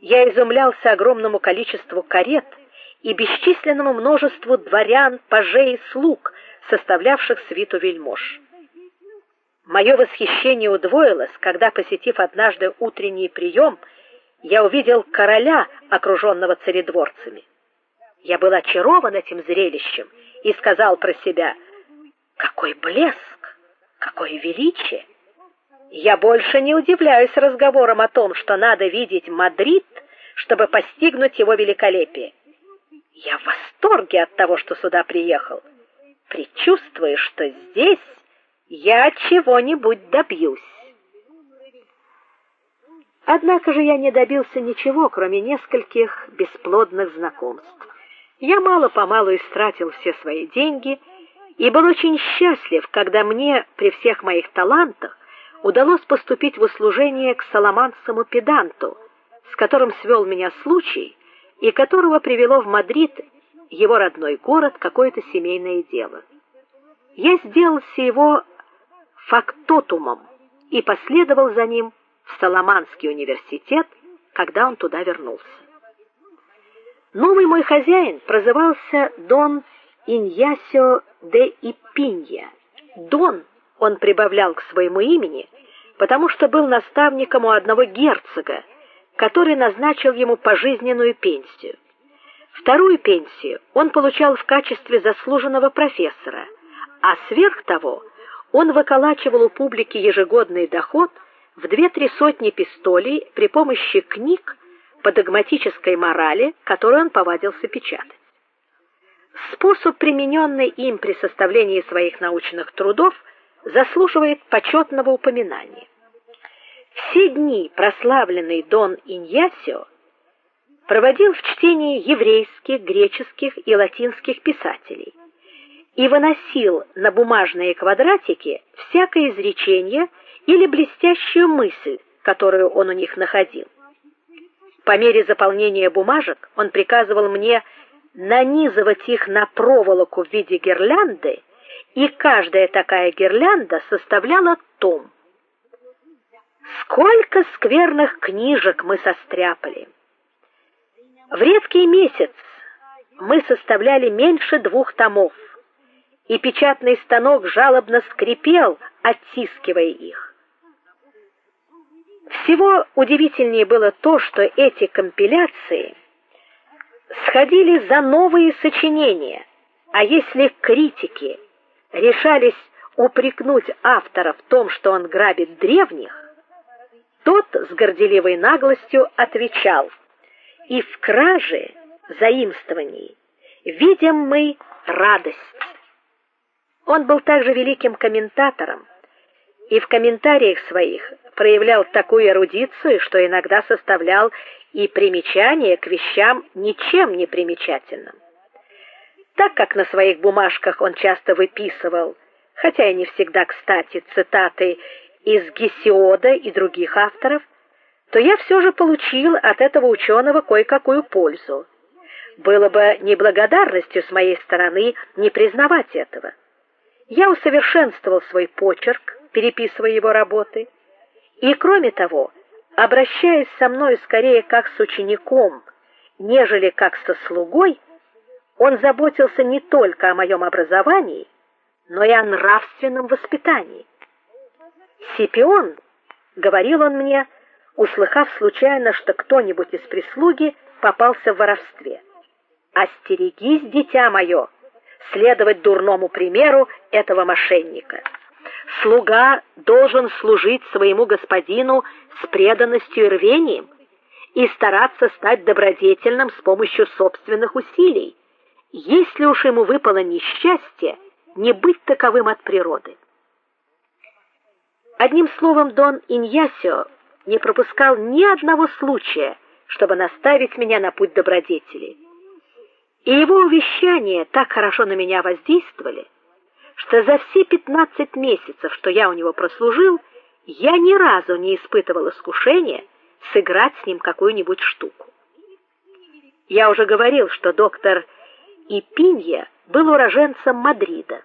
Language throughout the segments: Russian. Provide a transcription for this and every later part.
Я изумлялся огромному количеству карет и бесчисленному множеству дворян, пажей и слуг, составлявших свиту вельмож. Мое восхищение удвоилось, когда, посетив однажды утренний прием, я увидел короля, окруженного царедворцами. Я был очарован этим зрелищем и сказал про себя: какой блеск, какое величие! Я больше не удивляюсь разговорам о том, что надо видеть Мадрид, чтобы постигнуть его великолепие. Я в восторге от того, что сюда приехал. Предчувствую, что здесь я чего-нибудь добьюсь. Однако же я не добился ничего, кроме нескольких бесплодных знакомств. Я мало-помалу истратил все свои деньги и был очень счастлив, когда мне при всех моих талантах удалось поступить в услужение к саламанскому педанту, с которым свел меня случай и которого привело в Мадрид его родной город какое-то семейное дело. Я сделался его фактотумом и последовал за ним в Саламанский университет, когда он туда вернулся. Новый мой хозяин прозывался Дон Иньясио де Ипинья. Дон он прибавлял к своему имени, потому что был наставником у одного герцога, который назначил ему пожизненную пенсию. Вторую пенсию он получал в качестве заслуженного профессора, а сверх того он выколачивал у публики ежегодный доход в две-три сотни пистолей при помощи книг по догматической морали, которую он повадился печатать. Способ, примененный им при составлении своих научных трудов, заслуживает почетного упоминания. Все дни прославленный Дон Иньясио проводил в чтении еврейских, греческих и латинских писателей и выносил на бумажные квадратики всякое изречение или блестящую мысль, которую он у них находил. По мере заполнения бумажек он приказывал мне нанизывать их на проволоку в виде гирлянды и каждая такая гирлянда составляла том. Сколько скверных книжек мы состряпали. В редкий месяц мы составляли меньше двух томов, и печатный станок жалобно скрипел, оттискивая их. Всего удивительнее было то, что эти компиляции сходили за новые сочинения, а если критики решались упрекнуть автора в том, что он грабит древних, тот с горделивой наглостью отвечал: "И в краже, заимствований видим мы радость". Он был также великим комментатором и в комментариях своих проявлял такую эрудицию, что иногда составлял и примечания к вещам ничем не примечательным. Так как на своих бумажках он часто выписывал, хотя и не всегда кстати, цитаты из Гесиода и других авторов, то я все же получил от этого ученого кое-какую пользу. Было бы неблагодарностью с моей стороны не признавать этого. Я усовершенствовал свой почерк, переписывая его работы, и кроме того, обращаясь со мной скорее как с учеником, нежели как со слугой, он заботился не только о моем образовании, но и о нравственном воспитании. Сипион, говорил он мне, услыхав случайно, что кто-нибудь из прислуги попался в воровстве. Остерегись, дитя мое, следовать дурному примеру этого мошенника. Слуга должен служить своему господину с преданностью и рвением и стараться стать добродетельным с помощью собственных усилий если уж ему выпало несчастье, не быть таковым от природы. Одним словом, Дон Иньясио не пропускал ни одного случая, чтобы наставить меня на путь добродетели. И его увещания так хорошо на меня воздействовали, что за все пятнадцать месяцев, что я у него прослужил, я ни разу не испытывал искушения сыграть с ним какую-нибудь штуку. Я уже говорил, что доктор и Пинья был уроженцем Мадрида.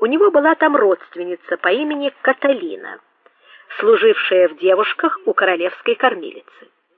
У него была там родственница по имени Каталина, служившая в девушках у королевской кормилицы.